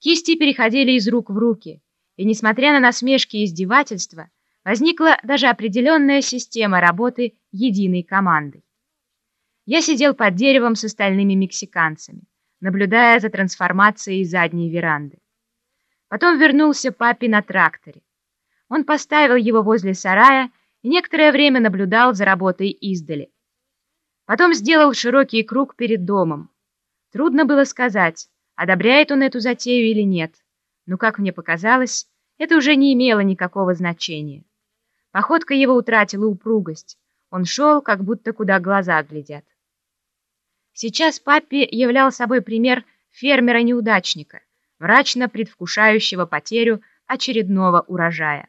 Кисти переходили из рук в руки, и, несмотря на насмешки и издевательства, возникла даже определенная система работы единой командой. Я сидел под деревом с остальными мексиканцами, наблюдая за трансформацией задней веранды. Потом вернулся папе на тракторе. Он поставил его возле сарая и некоторое время наблюдал за работой издали. Потом сделал широкий круг перед домом. Трудно было сказать, одобряет он эту затею или нет, но, как мне показалось, это уже не имело никакого значения. Походка его утратила упругость, он шел, как будто куда глаза глядят. Сейчас папе являл собой пример фермера-неудачника, мрачно предвкушающего потерю очередного урожая.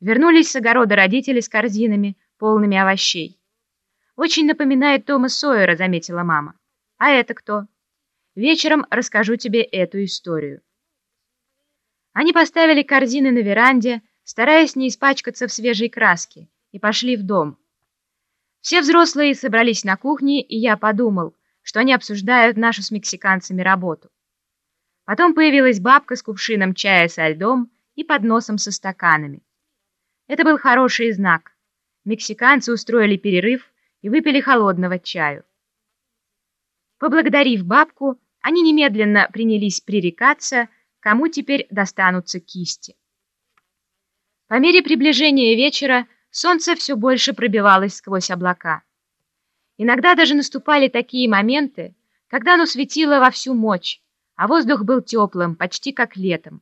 Вернулись с огорода родители с корзинами, полными овощей. «Очень напоминает Тома Сойера», — заметила мама. «А это кто?» «Вечером расскажу тебе эту историю». Они поставили корзины на веранде, стараясь не испачкаться в свежей краске, и пошли в дом. Все взрослые собрались на кухне, и я подумал, что они обсуждают нашу с мексиканцами работу. Потом появилась бабка с кувшином чая со льдом и подносом со стаканами. Это был хороший знак. Мексиканцы устроили перерыв и выпили холодного чаю. Поблагодарив бабку, они немедленно принялись пререкаться, кому теперь достанутся кисти. По мере приближения вечера солнце все больше пробивалось сквозь облака. Иногда даже наступали такие моменты, когда оно светило во всю мощь, а воздух был теплым, почти как летом.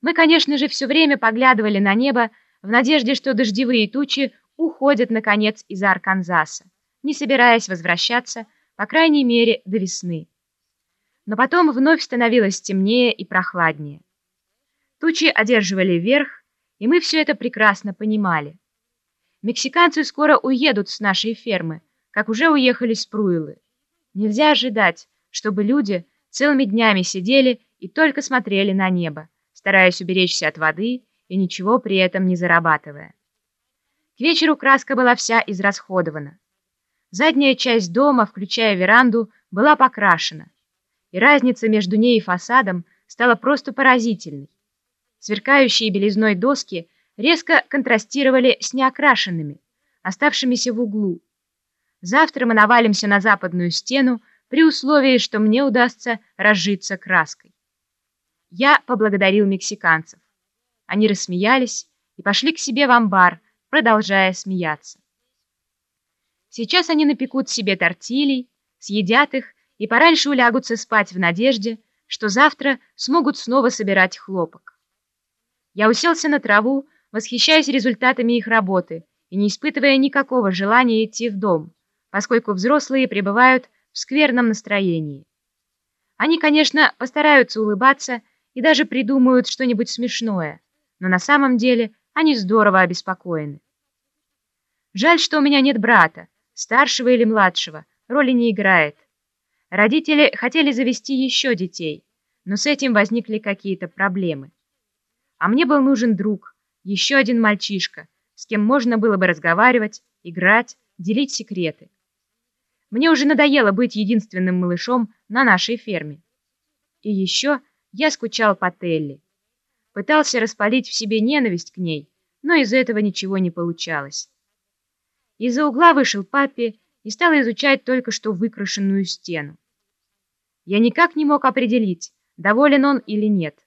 Мы, конечно же, все время поглядывали на небо в надежде, что дождевые тучи уходят, наконец, из Арканзаса, не собираясь возвращаться, по крайней мере, до весны. Но потом вновь становилось темнее и прохладнее. Тучи одерживали верх, и мы все это прекрасно понимали. Мексиканцы скоро уедут с нашей фермы, как уже уехали с Пруилы. Нельзя ожидать, чтобы люди целыми днями сидели и только смотрели на небо, стараясь уберечься от воды и ничего при этом не зарабатывая. К вечеру краска была вся израсходована. Задняя часть дома, включая веранду, была покрашена, и разница между ней и фасадом стала просто поразительной. Сверкающие белизной доски резко контрастировали с неокрашенными, оставшимися в углу. Завтра мы навалимся на западную стену при условии, что мне удастся разжиться краской. Я поблагодарил мексиканцев. Они рассмеялись и пошли к себе в амбар, продолжая смеяться. Сейчас они напекут себе тортилей, съедят их и пораньше улягутся спать в надежде, что завтра смогут снова собирать хлопок. Я уселся на траву, восхищаясь результатами их работы и не испытывая никакого желания идти в дом, поскольку взрослые пребывают в скверном настроении. Они, конечно, постараются улыбаться и даже придумают что-нибудь смешное, но на самом деле они здорово обеспокоены. Жаль, что у меня нет брата, старшего или младшего, роли не играет. Родители хотели завести еще детей, но с этим возникли какие-то проблемы. А мне был нужен друг, еще один мальчишка, с кем можно было бы разговаривать, играть, делить секреты. Мне уже надоело быть единственным малышом на нашей ферме. И еще я скучал по Телли. Пытался распалить в себе ненависть к ней, но из этого ничего не получалось. Из-за угла вышел папе и стал изучать только что выкрашенную стену. Я никак не мог определить, доволен он или нет.